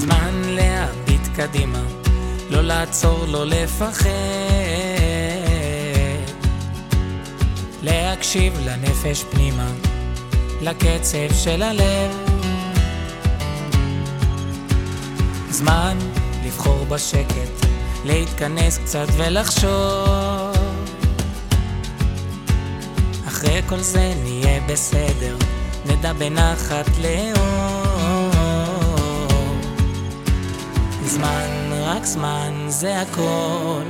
זמן להביט קדימה, לא לעצור, לא לפחד. להקשיב לנפש פנימה, לקצב של הלב. זמן לבחור בשקט, להתכנס קצת ולחשוב. אחרי כל זה נהיה בסדר, נדע בנחת לאור. זמן, רק זמן, זה הכל.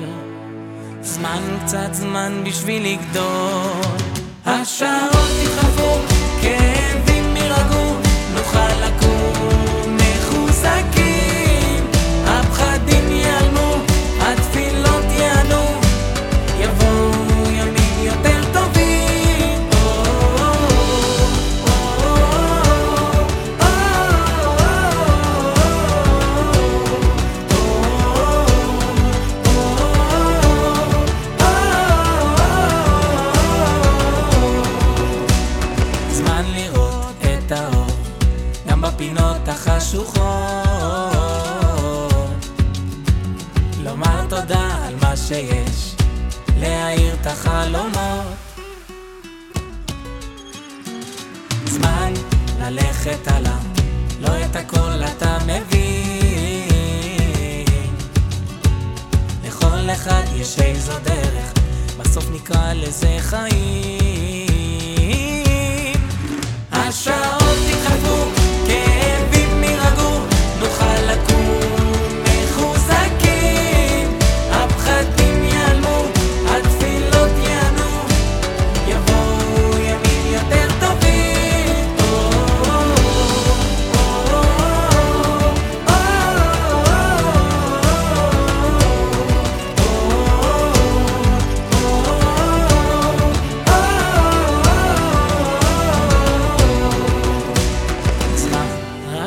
זמן, קצת זמן בשביל לגדול. השעות יתחלפו, כאבים זמן לראות את האור, גם בפינות החשוכות. לומר תודה על מה שיש, להאיר את החלומות. זמן ללכת הלאה, לא את הכל אתה מבין. לכל אחד יש איזו דרך, בסוף נקרא לזה חיים.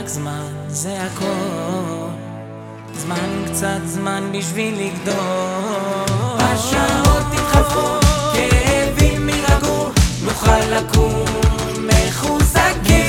רק זמן, זה הכל. זמן, קצת זמן בשביל לגדול. השעות תתחלפו, כאבים יירגעו, נוכל לקום מחוזקים.